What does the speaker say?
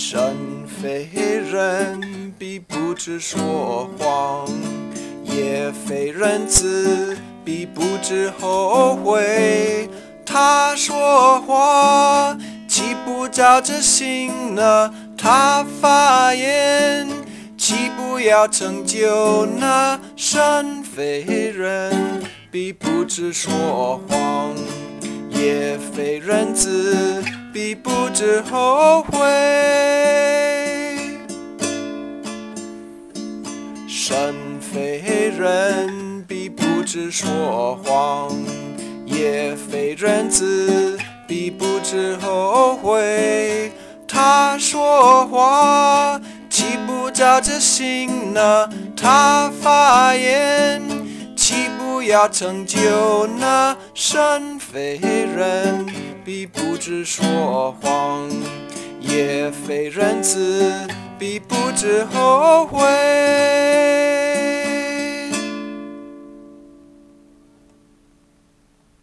神非人，必不知说谎；也非人子，必不知后悔。他说话，岂不照着心呢？他发言，岂不要成就呢？神非人，必不知说谎；也非人子，必不知后悔。神非人，必不知说谎；也非人子，必不知后悔。他说话，岂不照着行呢？他发言，岂不要成就呢？身非人，必不知说谎；也非人子，必不知后悔。